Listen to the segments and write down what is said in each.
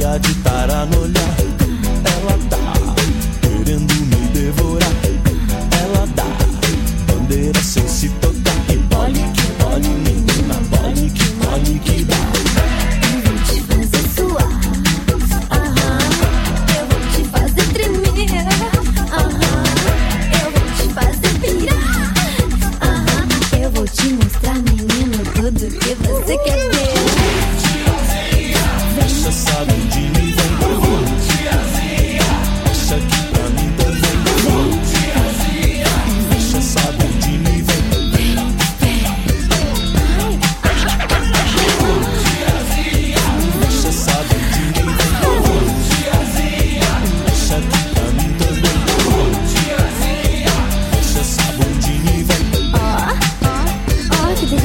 cheia de tara no olhar. Ela tá querendo me devorar. Ela dá bandeira sem se tocar. Que bole, menina, bole que bole que dá. Eu vou te fazer suar. Aham. Eu vou te fazer tremer. Aham. Eu vou te fazer pirar. Aham. Eu vou te mostrar, menino, tudo que você quer.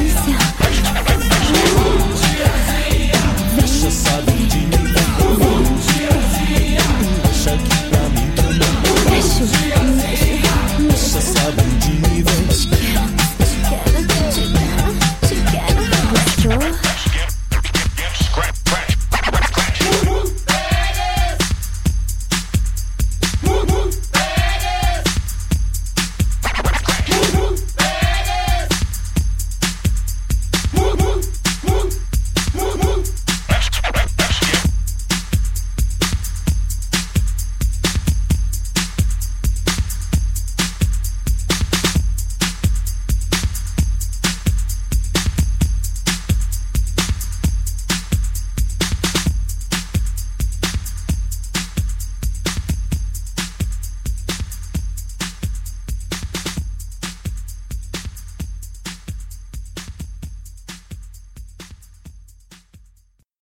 想。